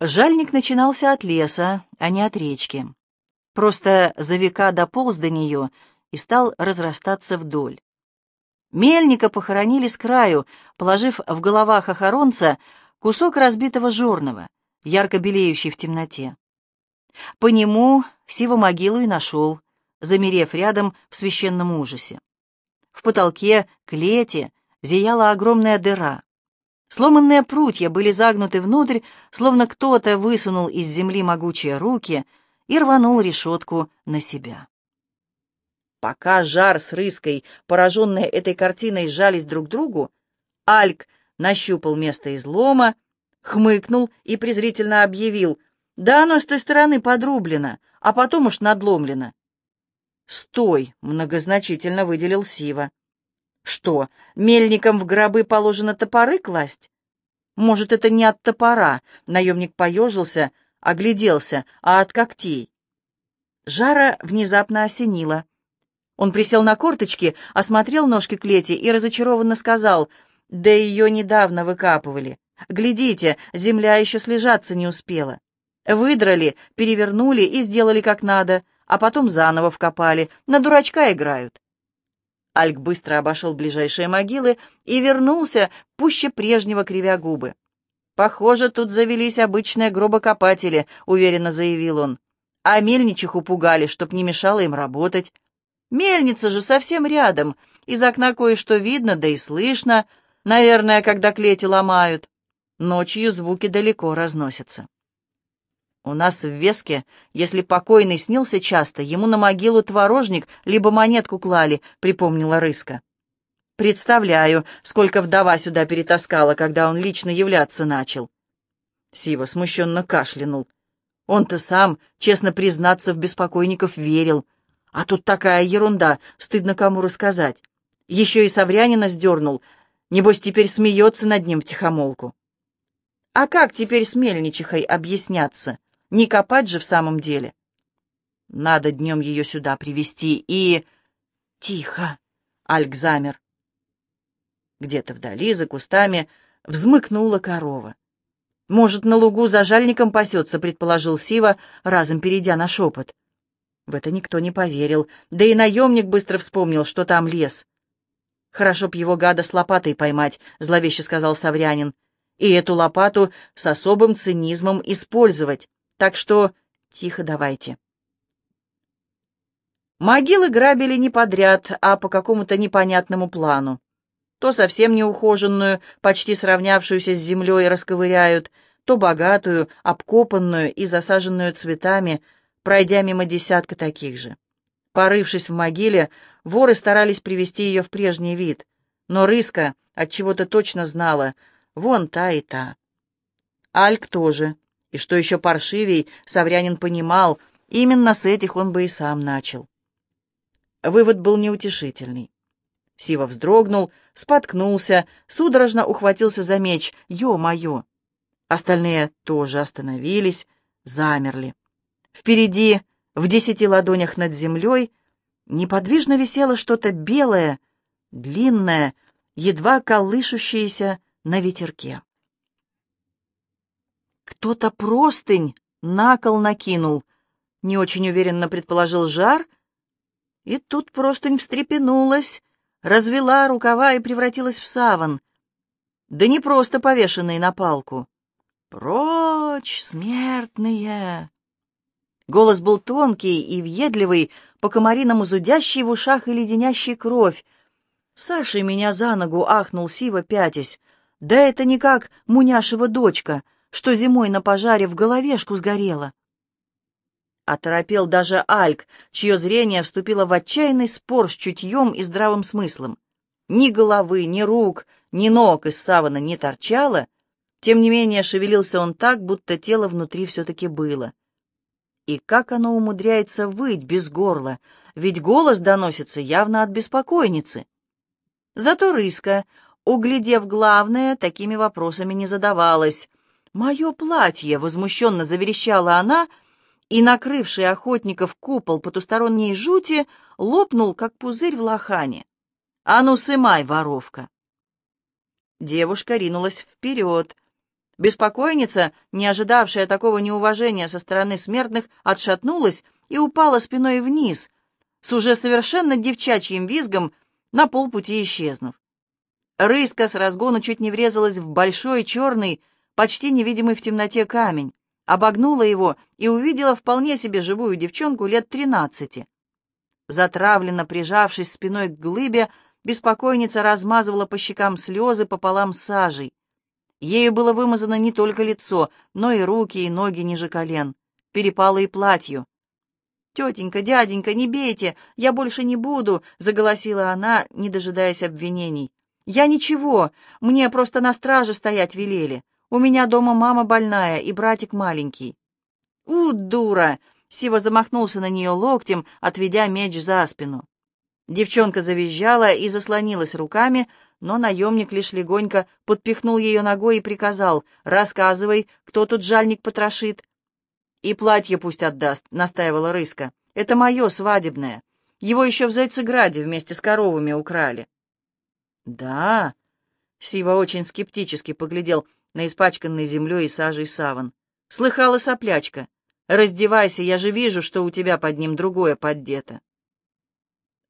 Жальник начинался от леса, а не от речки. Просто за века дополз до нее и стал разрастаться вдоль. Мельника похоронили с краю, положив в головах охоронца кусок разбитого жорного, ярко белеющий в темноте. По нему Сива могилу и нашел, замерев рядом в священном ужасе. В потолке клете зияла огромная дыра. Сломанные прутья были загнуты внутрь, словно кто-то высунул из земли могучие руки и рванул решетку на себя. Пока Жар с Рыской, пораженные этой картиной, сжались друг к другу, Альк нащупал место излома, хмыкнул и презрительно объявил, «Да оно с той стороны подрублено, а потом уж надломлено». «Стой!» — многозначительно выделил Сива. Что, мельникам в гробы положено топоры класть? Может, это не от топора? Наемник поежился, огляделся, а от когтей. Жара внезапно осенила. Он присел на корточки, осмотрел ножки клети и разочарованно сказал, «Да ее недавно выкапывали. Глядите, земля еще слежаться не успела. Выдрали, перевернули и сделали как надо, а потом заново вкопали. На дурачка играют. Альк быстро обошел ближайшие могилы и вернулся, пуще прежнего кривя губы. «Похоже, тут завелись обычные гробокопатели», — уверенно заявил он. «А мельничиху пугали, чтоб не мешало им работать. Мельница же совсем рядом, из окна кое-что видно, да и слышно, наверное, когда клети ломают. Ночью звуки далеко разносятся». У нас в Веске, если покойный снился часто, ему на могилу творожник либо монетку клали, припомнила Рыска. Представляю, сколько вдова сюда перетаскала, когда он лично являться начал. Сива смущенно кашлянул. Он-то сам, честно признаться, в беспокойников верил. А тут такая ерунда, стыдно кому рассказать. Еще и Саврянина сдернул. Небось, теперь смеется над ним втихомолку. А как теперь с мельничихой объясняться? Не копать же в самом деле. Надо днем ее сюда привести и... Тихо! Альк замер. Где-то вдали, за кустами, взмыкнула корова. «Может, на лугу за жальником пасется», — предположил Сива, разом перейдя на шепот. В это никто не поверил, да и наемник быстро вспомнил, что там лес. «Хорошо б его гада с лопатой поймать», — зловеще сказал Саврянин, «и эту лопату с особым цинизмом использовать. Так что тихо давайте. Могилы грабили не подряд, а по какому-то непонятному плану. То совсем неухоженную, почти сравнявшуюся с землей, расковыряют, то богатую, обкопанную и засаженную цветами, пройдя мимо десятка таких же. Порывшись в могиле, воры старались привести ее в прежний вид, но Рыска от чего то точно знала, вон та и та. Альк тоже. И что еще паршивей, Саврянин понимал, именно с этих он бы и сам начал. Вывод был неутешительный. Сива вздрогнул, споткнулся, судорожно ухватился за меч. Ё-моё! Остальные тоже остановились, замерли. Впереди, в десяти ладонях над землей, неподвижно висело что-то белое, длинное, едва колышущееся на ветерке. Кто-то простынь на кол накинул, не очень уверенно предположил жар, и тут простынь встрепенулась, развела рукава и превратилась в саван. Да не просто повешенный на палку. «Прочь, смертные!» Голос был тонкий и въедливый, по-комариному зудящий в ушах и леденящий кровь. «Саша меня за ногу ахнул Сива, пятясь. Да это никак Муняшева дочка!» Что зимой на пожаре в головешку сгорело. Оторопел даже Альк, чье зрение вступило в отчаянный спор с чутьем и здравым смыслом. Ни головы, ни рук, ни ног из савана не торчало, тем не менее шевелился он так, будто тело внутри все-таки было. И как оно умудряется выть без горла, ведь голос доносится явно от беспокойницы. Зато Рыска, углядев главное, такими вопросами не задавалась. «Мое платье!» — возмущенно заверещала она, и, накрывший охотников купол потусторонней жути, лопнул, как пузырь в лохане. «А ну, сымай, воровка!» Девушка ринулась вперед. Беспокойница, не ожидавшая такого неуважения со стороны смертных, отшатнулась и упала спиной вниз, с уже совершенно девчачьим визгом, на полпути исчезнув. Рыска с разгону чуть не врезалась в большой, черный, почти невидимый в темноте камень, обогнула его и увидела вполне себе живую девчонку лет тринадцати. Затравленно прижавшись спиной к глыбе, беспокойница размазывала по щекам слезы пополам сажей. Ею было вымазано не только лицо, но и руки, и ноги ниже колен, перепало и платью. «Тетенька, дяденька, не бейте, я больше не буду», — заголосила она, не дожидаясь обвинений. «Я ничего, мне просто на страже стоять велели. У меня дома мама больная и братик маленький». «У, дура!» — Сива замахнулся на нее локтем, отведя меч за спину. Девчонка завизжала и заслонилась руками, но наемник лишь легонько подпихнул ее ногой и приказал «Рассказывай, кто тут жальник потрошит». «И платье пусть отдаст», — настаивала Рыска. «Это мое свадебное. Его еще в Зайцеграде вместе с коровами украли». «Да?» — Сива очень скептически поглядел на испачканный землей и сажей саван. «Слыхала соплячка. Раздевайся, я же вижу, что у тебя под ним другое поддето».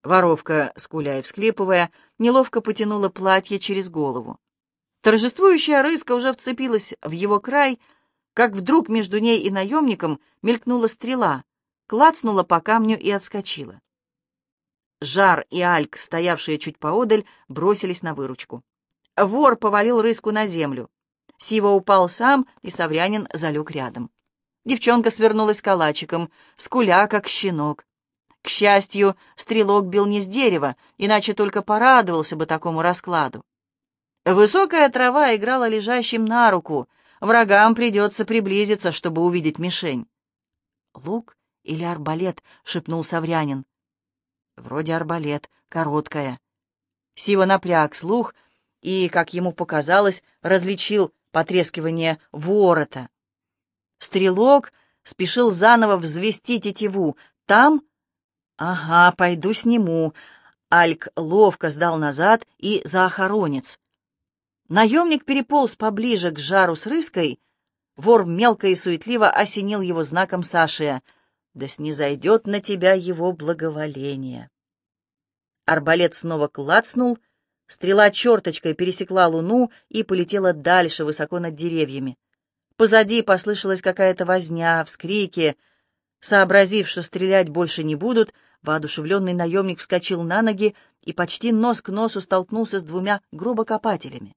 Воровка, скуля и всклипывая, неловко потянула платье через голову. Торжествующая рыска уже вцепилась в его край, как вдруг между ней и наемником мелькнула стрела, клацнула по камню и отскочила. Жар и Альк, стоявшие чуть поодаль, бросились на выручку. Вор повалил рыску на землю. Сива упал сам, и Саврянин залег рядом. Девчонка свернулась калачиком, скуля, как щенок. К счастью, стрелок бил не с дерева, иначе только порадовался бы такому раскладу. Высокая трава играла лежащим на руку. Врагам придется приблизиться, чтобы увидеть мишень. «Лук или арбалет?» — шепнул Саврянин. Вроде арбалет, короткая. Сива напряг слух и, как ему показалось, различил потрескивание ворота. Стрелок спешил заново взвести тетиву. Там... Ага, пойду сниму. Альк ловко сдал назад и за охоронец. Наемник переполз поближе к жару с рыской. Вор мелко и суетливо осенил его знаком Сашия — да снизойдет на тебя его благоволение. Арбалет снова клацнул, стрела черточкой пересекла луну и полетела дальше, высоко над деревьями. Позади послышалась какая-то возня, вскрики. Сообразив, что стрелять больше не будут, воодушевленный наемник вскочил на ноги и почти нос к носу столкнулся с двумя гробокопателями.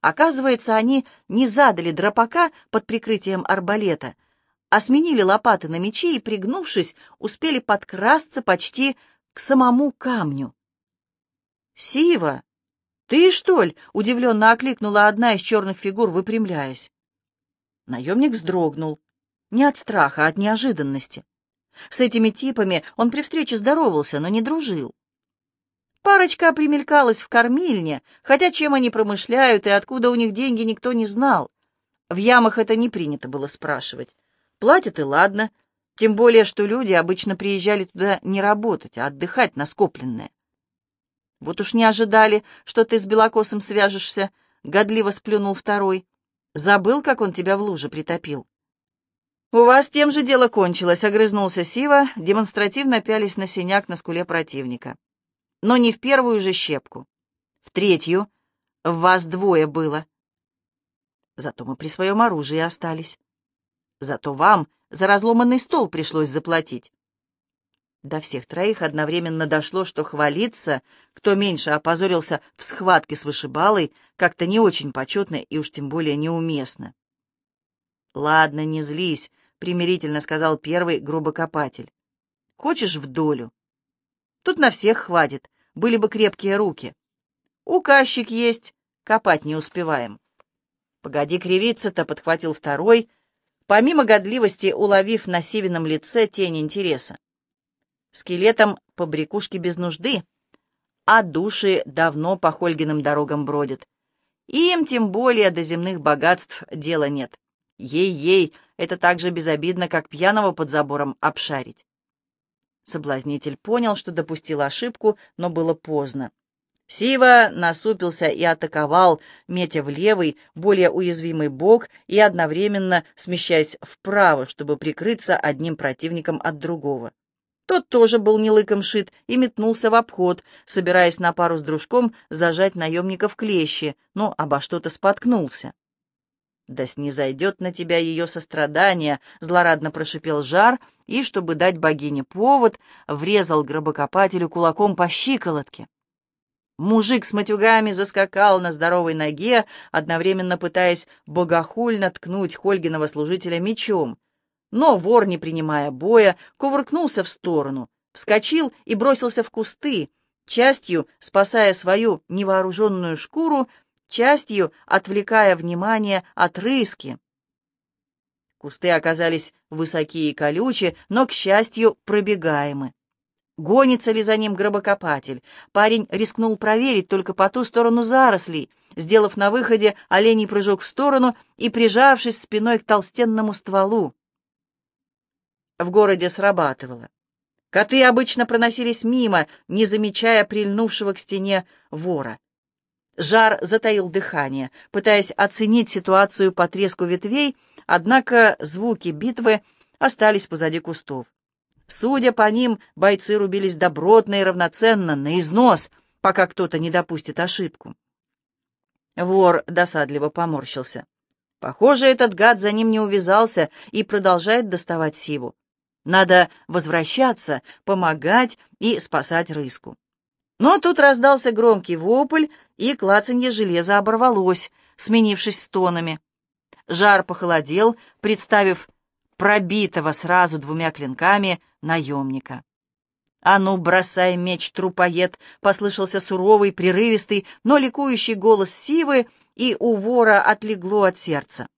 Оказывается, они не задали дропака под прикрытием арбалета — а сменили лопаты на мечи и, пригнувшись, успели подкрасться почти к самому камню. «Сива, ты, что ли?» — удивленно окликнула одна из черных фигур, выпрямляясь. Наемник вздрогнул. Не от страха, а от неожиданности. С этими типами он при встрече здоровался, но не дружил. Парочка примелькалась в кормильне, хотя чем они промышляют и откуда у них деньги никто не знал. В ямах это не принято было спрашивать. Платят и ладно, тем более, что люди обычно приезжали туда не работать, а отдыхать на скопленное. Вот уж не ожидали, что ты с Белокосом свяжешься, — годливо сплюнул второй. Забыл, как он тебя в луже притопил. «У вас тем же дело кончилось», — огрызнулся Сива, демонстративно пялись на синяк на скуле противника. «Но не в первую же щепку. В третью. В вас двое было. Зато мы при своем оружии остались. Зато вам за разломанный стол пришлось заплатить. До всех троих одновременно дошло, что хвалиться, кто меньше опозорился в схватке с вышибалой, как-то не очень почетно и уж тем более неуместно. «Ладно, не злись», — примирительно сказал первый грубокопатель. «Хочешь в долю? Тут на всех хватит, были бы крепкие руки. Указчик есть, копать не успеваем». «Погоди кривиться-то», — подхватил второй, помимо годливости уловив на Сивином лице тень интереса. Скелетом по брякушке без нужды, а души давно по Хольгиным дорогам бродят. Им тем более до земных богатств дела нет. Ей-ей, это так же безобидно, как пьяного под забором обшарить. Соблазнитель понял, что допустил ошибку, но было поздно. Сива насупился и атаковал, метя в левый, более уязвимый бок и одновременно смещаясь вправо, чтобы прикрыться одним противником от другого. Тот тоже был не лыком шит и метнулся в обход, собираясь на пару с дружком зажать наемника в клещи, но обо что-то споткнулся. «Да снизойдет на тебя ее сострадание», — злорадно прошипел жар, и, чтобы дать богине повод, врезал гробокопателю кулаком по щиколотке. Мужик с матюгами заскакал на здоровой ноге, одновременно пытаясь богохульно ткнуть Хольгиного служителя мечом, но вор, не принимая боя, кувыркнулся в сторону, вскочил и бросился в кусты, частью спасая свою невооруженную шкуру, частью отвлекая внимание от рыски. Кусты оказались высокие и колючие, но, к счастью, пробегаемы. Гонится ли за ним гробокопатель? Парень рискнул проверить только по ту сторону зарослей, сделав на выходе оленей прыжок в сторону и прижавшись спиной к толстенному стволу в городе срабатывало. Коты обычно проносились мимо, не замечая прильнувшего к стене вора. Жар затаил дыхание, пытаясь оценить ситуацию по треску ветвей, однако звуки битвы остались позади кустов. Судя по ним, бойцы рубились добротно и равноценно, на износ, пока кто-то не допустит ошибку. Вор досадливо поморщился. Похоже, этот гад за ним не увязался и продолжает доставать сиву. Надо возвращаться, помогать и спасать рыску. Но тут раздался громкий вопль, и клацанье железа оборвалось, сменившись стонами. Жар похолодел, представив пробитого сразу двумя клинками наемника. «А ну, бросай меч, трупоед!» — послышался суровый, прерывистый, но ликующий голос Сивы, и у вора отлегло от сердца.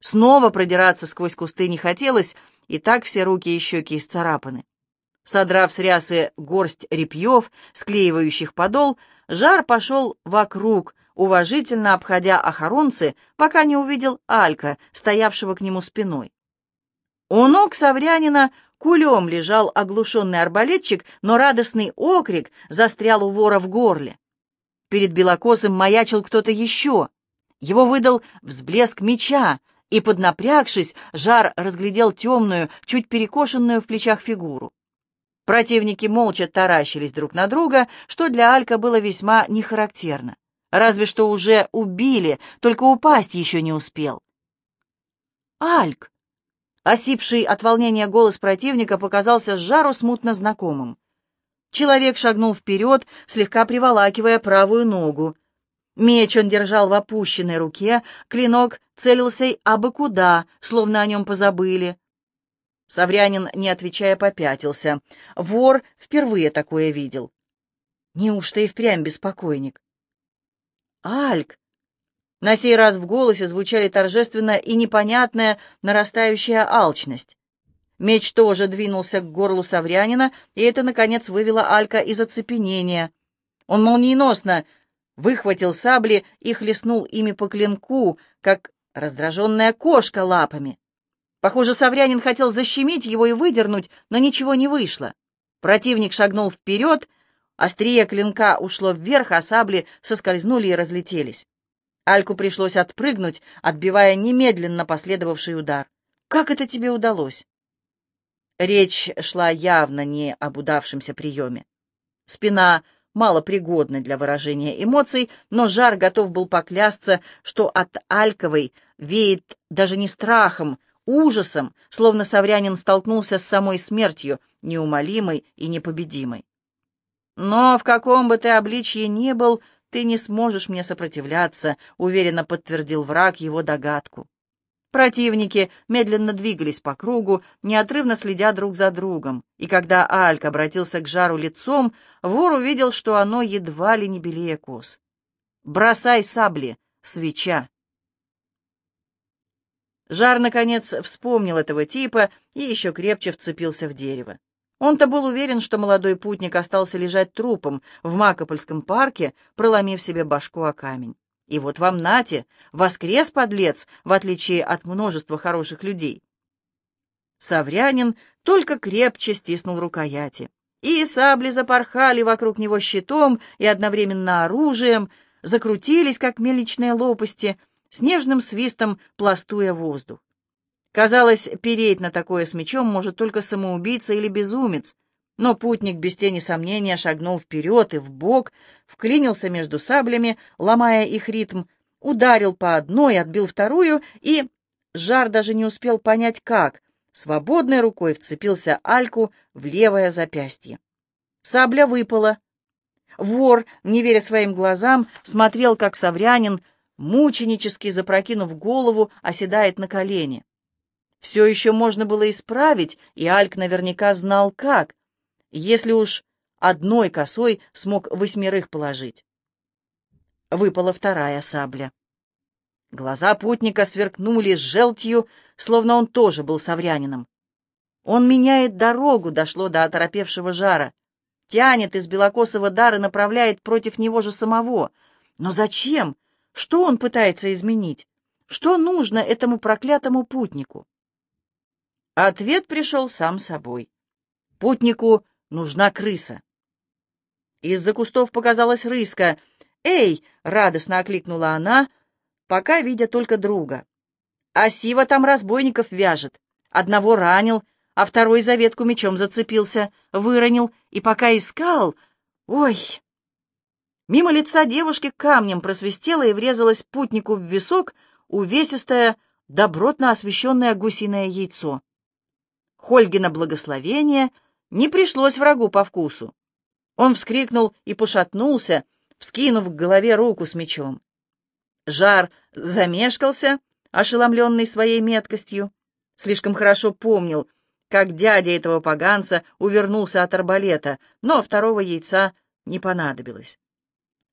Снова продираться сквозь кусты не хотелось, и так все руки и щеки исцарапаны. Содрав с рясы горсть репьев, склеивающих подол, жар пошел вокруг, уважительно обходя охоронцы, пока не увидел Алька, стоявшего к нему спиной. У ног Саврянина кулем лежал оглушенный арбалетчик, но радостный окрик застрял у вора в горле. Перед белокосым маячил кто-то еще. Его выдал взблеск меча, и, поднапрягшись, жар разглядел темную, чуть перекошенную в плечах фигуру. Противники молча таращились друг на друга, что для Алька было весьма нехарактерно. Разве что уже убили, только упасть еще не успел. «Альк!» Осипший от волнения голос противника показался жару смутно знакомым. Человек шагнул вперед, слегка приволакивая правую ногу. Меч он держал в опущенной руке, клинок целился абы куда, словно о нем позабыли. Саврянин, не отвечая, попятился. Вор впервые такое видел. Неужто и впрямь беспокойник? «Альк!» На сей раз в голосе звучали торжественно и непонятная нарастающая алчность. Меч тоже двинулся к горлу Саврянина, и это, наконец, вывело Алька из оцепенения. Он молниеносно выхватил сабли и хлестнул ими по клинку, как раздраженная кошка лапами. Похоже, Саврянин хотел защемить его и выдернуть, но ничего не вышло. Противник шагнул вперед, острие клинка ушло вверх, а сабли соскользнули и разлетелись. Альку пришлось отпрыгнуть, отбивая немедленно последовавший удар. «Как это тебе удалось?» Речь шла явно не об удавшемся приеме. Спина малопригодны для выражения эмоций, но Жар готов был поклясться, что от Альковой веет даже не страхом, ужасом, словно Саврянин столкнулся с самой смертью, неумолимой и непобедимой. «Но в каком бы ты обличье ни был, ты не сможешь мне сопротивляться», — уверенно подтвердил враг его догадку. Противники медленно двигались по кругу, неотрывно следя друг за другом, и когда Альк обратился к жару лицом, вор увидел, что оно едва ли не белее кос. «Бросай сабли, свеча!» Жар, наконец, вспомнил этого типа и еще крепче вцепился в дерево. Он-то был уверен, что молодой путник остался лежать трупом в Макопольском парке, проломив себе башку о камень. И вот вам нате, воскрес подлец, в отличие от множества хороших людей. Саврянин только крепче стиснул рукояти. и сабли запорхали вокруг него щитом и одновременно оружием, закрутились, как мельничные лопасти, с нежным свистом пластуя воздух. Казалось, переть на такое с мечом может только самоубийца или безумец, но путник без тени сомнения шагнул вперед и вбок, вклинился между саблями, ломая их ритм, ударил по одной, отбил вторую и... Жар даже не успел понять, как. Свободной рукой вцепился Альку в левое запястье. Сабля выпала. Вор, не веря своим глазам, смотрел, как Саврянин, мученически запрокинув голову, оседает на колени. Все еще можно было исправить, и Альк наверняка знал, как, если уж одной косой смог восьмерых положить. Выпала вторая сабля. Глаза путника сверкнули с желтью, словно он тоже был саврянином. Он меняет дорогу, дошло до оторопевшего жара. Тянет из белокосого дара, направляет против него же самого. Но зачем? Что он пытается изменить? Что нужно этому проклятому путнику? Ответ пришел сам собой. Путнику нужна крыса. Из-за кустов показалась рыска. «Эй!» — радостно окликнула она, пока видя только друга. А Сива там разбойников вяжет. Одного ранил, а второй за ветку мечом зацепился, выронил, и пока искал... Ой! Мимо лица девушки камнем просвистела и врезалась путнику в висок увесистое, добротно освещенное гусиное яйцо. Хольгина благословение не пришлось врагу по вкусу. Он вскрикнул и пошатнулся, вскинув к голове руку с мечом. Жар замешкался, ошеломленный своей меткостью. Слишком хорошо помнил, как дядя этого поганца увернулся от арбалета, но второго яйца не понадобилось.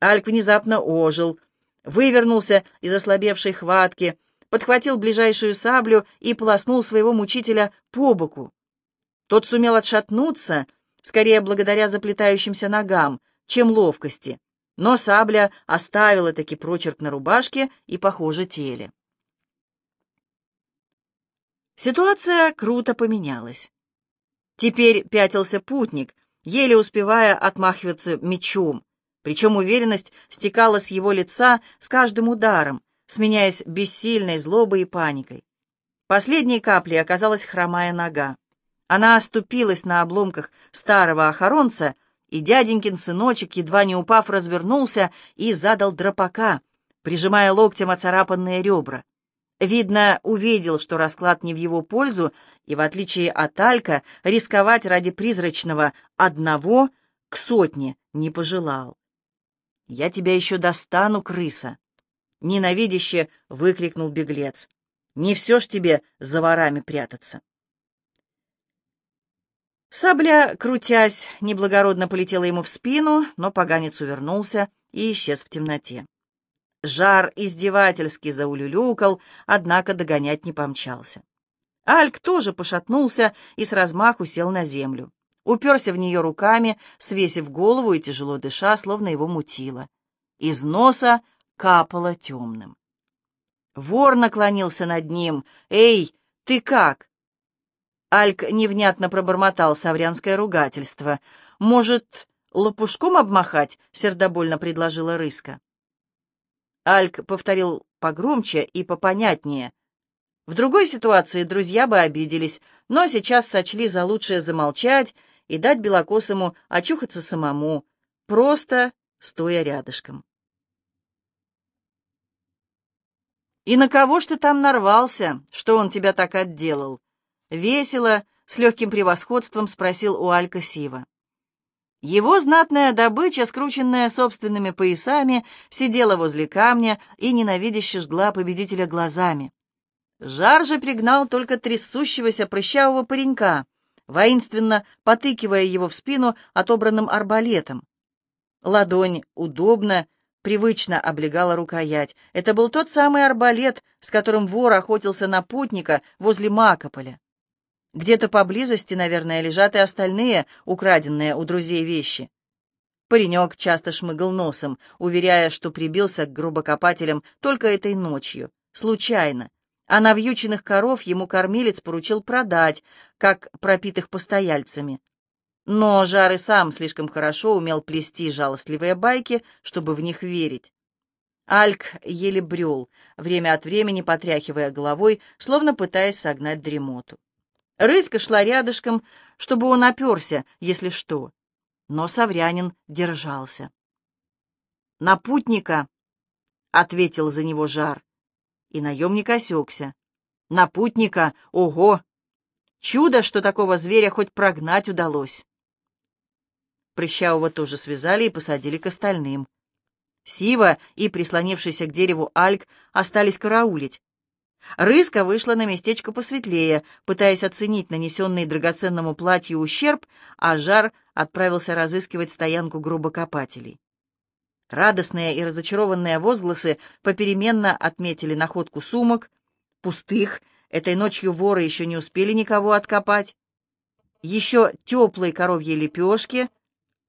Альк внезапно ожил, вывернулся из ослабевшей хватки, подхватил ближайшую саблю и полоснул своего мучителя по боку. Тот сумел отшатнуться, скорее благодаря заплетающимся ногам, чем ловкости, но сабля оставила таки прочерк на рубашке и, похоже, теле. Ситуация круто поменялась. Теперь пятился путник, еле успевая отмахиваться мечом, причем уверенность стекала с его лица с каждым ударом, сменяясь бессильной злобой и паникой. Последней каплей оказалась хромая нога. Она оступилась на обломках старого охоронца и дяденькин сыночек, едва не упав, развернулся и задал дропака, прижимая локтем оцарапанные ребра. Видно, увидел, что расклад не в его пользу, и, в отличие от Алька, рисковать ради призрачного одного к сотне не пожелал. «Я тебя еще достану, крыса!» — ненавидяще выкрикнул беглец. «Не все ж тебе за ворами прятаться!» Сабля, крутясь, неблагородно полетела ему в спину, но поганец увернулся и исчез в темноте. Жар издевательски заулюлюкал, однако догонять не помчался. Альк тоже пошатнулся и с размаху сел на землю. Уперся в нее руками, свесив голову и тяжело дыша, словно его мутило. Из носа капало темным. Вор наклонился над ним. «Эй, ты как?» Альк невнятно пробормотал саврянское ругательство. «Может, лопушком обмахать?» — сердобольно предложила Рыска. Альк повторил погромче и попонятнее. В другой ситуации друзья бы обиделись, но сейчас сочли за лучшее замолчать и дать Белокосому очухаться самому, просто стоя рядышком. «И на кого ж ты там нарвался, что он тебя так отделал?» Весело, с легким превосходством спросил у Алька Сива. Его знатная добыча, скрученная собственными поясами, сидела возле камня и ненавидяще жгла победителя глазами. Жар же пригнал только трясущегося прыщавого паренька, воинственно потыкивая его в спину отобранным арбалетом. Ладонь удобно, привычно облегала рукоять. Это был тот самый арбалет, с которым вор охотился на путника возле Макополя. Где-то поблизости, наверное, лежат и остальные украденные у друзей вещи. Паренек часто шмыгал носом, уверяя, что прибился к грубокопателям только этой ночью, случайно, а навьюченных коров ему кормилец поручил продать, как пропитых постояльцами. Но Жар и сам слишком хорошо умел плести жалостливые байки, чтобы в них верить. Альк еле брел, время от времени потряхивая головой, словно пытаясь согнать дремоту. Рыска шла рядышком, чтобы он оперся, если что. Но Саврянин держался. «На путника!» — ответил за него жар. И наемник осекся. «На путника! Ого! Чудо, что такого зверя хоть прогнать удалось!» Прыщавого тоже связали и посадили к остальным. Сива и прислонившийся к дереву Альк остались караулить. Рыска вышла на местечко посветлее, пытаясь оценить нанесенный драгоценному платью ущерб, а Жар отправился разыскивать стоянку грубокопателей. Радостные и разочарованные возгласы попеременно отметили находку сумок, пустых, этой ночью воры еще не успели никого откопать, еще теплые коровьи лепешки,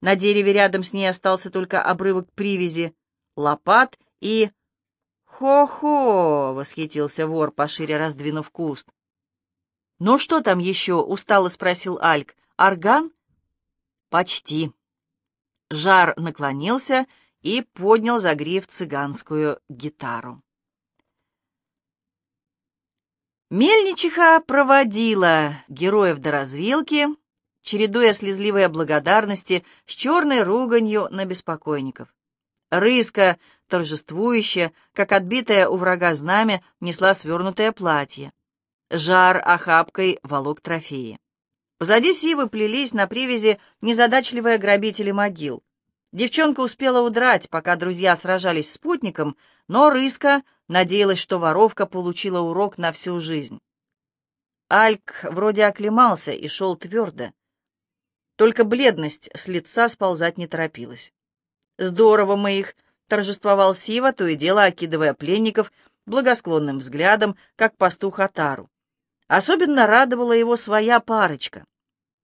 на дереве рядом с ней остался только обрывок привязи, лопат и... «Хо-хо!» — восхитился вор, пошире раздвинув куст. «Ну что там еще?» — устало спросил Альк. «Орган?» «Почти». Жар наклонился и поднял за гриф цыганскую гитару. Мельничиха проводила героев до развилки, чередуя слезливые благодарности с черной руганью на беспокойников. Рыска, торжествующе, как отбитая у врага знамя, несла свернутое платье. Жар охапкой волок трофеи. Позади Сивы плелись на привязи незадачливые грабители могил. Девчонка успела удрать, пока друзья сражались с спутником, но Рыска надеялась, что воровка получила урок на всю жизнь. Альк вроде оклемался и шел твердо. Только бледность с лица сползать не торопилась. «Здорово мы их!» — торжествовал Сива, то и дело окидывая пленников благосклонным взглядом, как пастух Атару. Особенно радовала его своя парочка.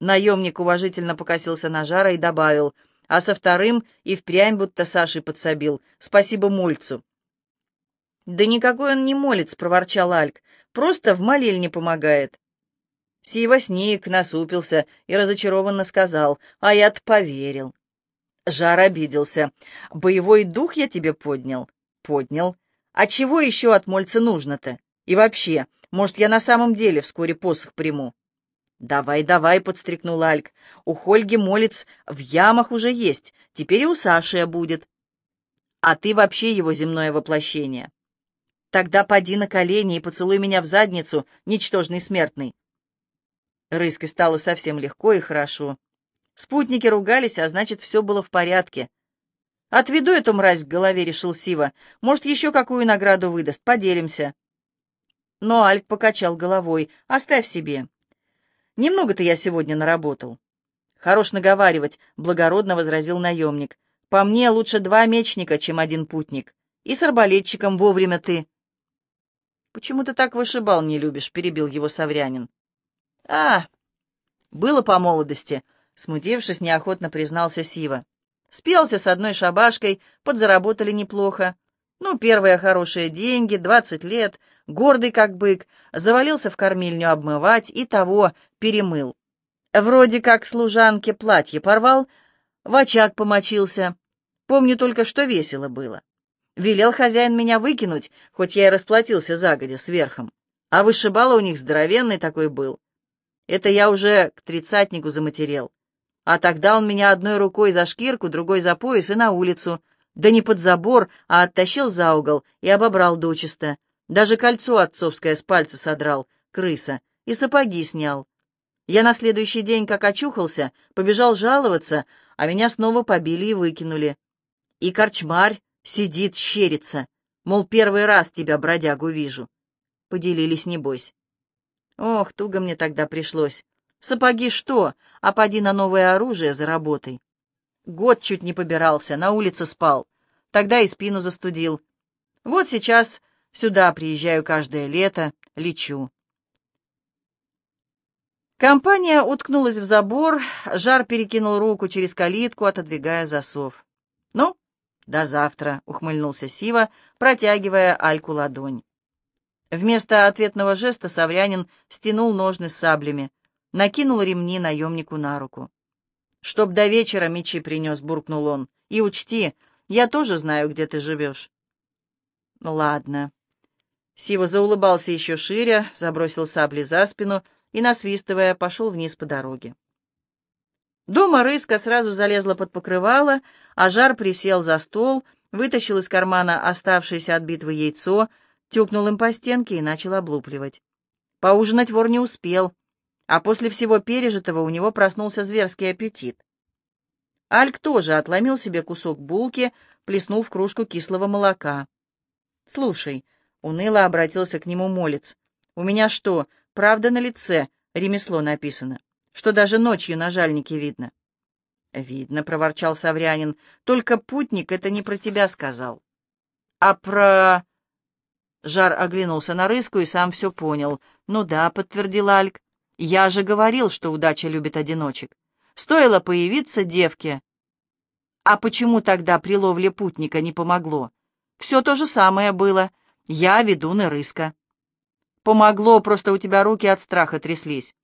Наемник уважительно покосился на жара и добавил, а со вторым и впрямь будто Сашей подсобил. Спасибо Мольцу. «Да никакой он не молец», — проворчал Альк, — «просто в молельне помогает». Сива сник, насупился и разочарованно сказал, а я-то поверил. Жар обиделся. «Боевой дух я тебе поднял?» «Поднял. А чего еще от Мольца нужно-то? И вообще, может, я на самом деле вскоре посох приму?» «Давай, давай», — подстрикнул Альк. «У Хольги Молец в ямах уже есть, теперь и у Саши будет. А ты вообще его земное воплощение. Тогда поди на колени и поцелуй меня в задницу, ничтожный смертный». Рыске стало совсем легко и хорошо. Спутники ругались, а значит, все было в порядке. «Отведу эту мразь к голове», — решил Сива. «Может, еще какую награду выдаст, поделимся». Но Альк покачал головой. «Оставь себе. Немного-то я сегодня наработал». «Хорош наговаривать», — благородно возразил наемник. «По мне лучше два мечника, чем один путник. И с арбалетчиком вовремя ты». «Почему ты так вышибал не любишь?» — перебил его Саврянин. «А, было по молодости», Смутившись, неохотно признался Сива. Спелся с одной шабашкой, подзаработали неплохо. Ну, первые хорошие деньги, двадцать лет, гордый как бык, завалился в кормильню обмывать и того перемыл. Вроде как служанке платье порвал, в очаг помочился. Помню только, что весело было. Велел хозяин меня выкинуть, хоть я и расплатился загодя сверхом. А вышибало у них здоровенный такой был. Это я уже к тридцатнику заматерел. А тогда он меня одной рукой за шкирку, другой за пояс и на улицу. Да не под забор, а оттащил за угол и обобрал дочисто. Даже кольцо отцовское с пальца содрал, крыса, и сапоги снял. Я на следующий день, как очухался, побежал жаловаться, а меня снова побили и выкинули. И корчмарь сидит, щерится, мол, первый раз тебя, бродягу, вижу. Поделились, небось. Ох, туго мне тогда пришлось. Сапоги что? А поди на новое оружие заработай. Год чуть не побирался, на улице спал. Тогда и спину застудил. Вот сейчас сюда приезжаю каждое лето, лечу. Компания уткнулась в забор, Жар перекинул руку через калитку, отодвигая засов. «Ну, до завтра», — ухмыльнулся Сива, протягивая Альку ладонь. Вместо ответного жеста Саврянин стянул ножны с саблями накинул ремни наемнику на руку. «Чтоб до вечера мечи принес», — буркнул он. «И учти, я тоже знаю, где ты живешь». «Ну ладно». Сива заулыбался еще шире, забросил сабли за спину и, насвистывая, пошел вниз по дороге. Дома рыска сразу залезла под покрывало, а жар присел за стол, вытащил из кармана оставшееся от битвы яйцо, тюкнул им по стенке и начал облупливать. Поужинать вор не успел, а после всего пережитого у него проснулся зверский аппетит. Альк тоже отломил себе кусок булки, плеснул в кружку кислого молока. «Слушай», — уныло обратился к нему молец, — «у меня что, правда на лице ремесло написано, что даже ночью на жальнике видно?» «Видно», — проворчал Саврянин, — «только путник это не про тебя сказал». «А про...» Жар оглянулся на рыску и сам все понял. «Ну да», — подтвердил Альк, — «я же говорил, что удача любит одиночек. Стоило появиться девке». «А почему тогда при ловле путника не помогло? Все то же самое было. Я ведун и рыска». «Помогло, просто у тебя руки от страха тряслись».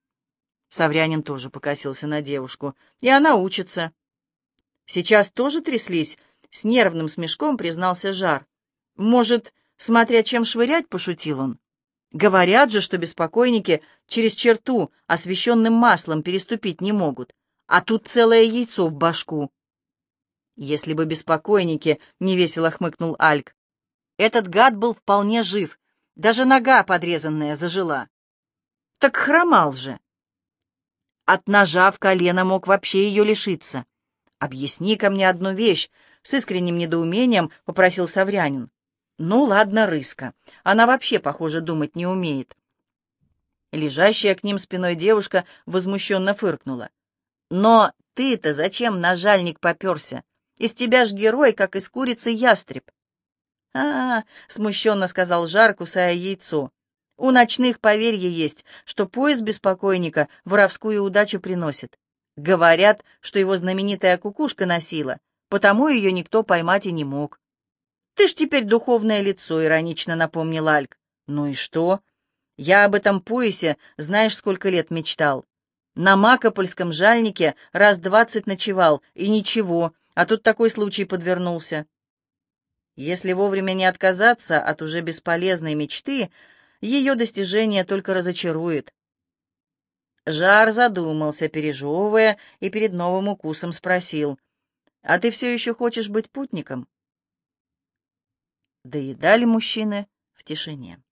Саврянин тоже покосился на девушку. «И она учится». «Сейчас тоже тряслись?» — с нервным смешком признался Жар. «Может, смотря чем швырять?» — пошутил он. «Говорят же, что беспокойники через черту освещенным маслом переступить не могут, а тут целое яйцо в башку». «Если бы беспокойники», — невесело хмыкнул Альк. «Этот гад был вполне жив, даже нога подрезанная зажила». «Так хромал же». От ножа в колено мог вообще ее лишиться. «Объясни-ка мне одну вещь», — с искренним недоумением попросил Саврянин. «Ну, ладно, рыска. Она вообще, похоже, думать не умеет». Лежащая к ним спиной девушка возмущенно фыркнула. «Но ты-то зачем на жальник поперся? Из тебя ж герой, как из курицы ястреб». «А-а-а», — смущенно сказал Жар, кусая яйцо. У ночных поверье есть, что пояс беспокойника воровскую удачу приносит. Говорят, что его знаменитая кукушка носила, потому ее никто поймать и не мог. «Ты ж теперь духовное лицо», — иронично напомнил Альк. «Ну и что? Я об этом поясе знаешь, сколько лет мечтал. На Макопольском жальнике раз двадцать ночевал, и ничего, а тут такой случай подвернулся». Если вовремя не отказаться от уже бесполезной мечты, ее достижение только разочарует. Жар задумался, пережевывая, и перед новым укусом спросил, «А ты все еще хочешь быть путником?» Доедали мужчины в тишине.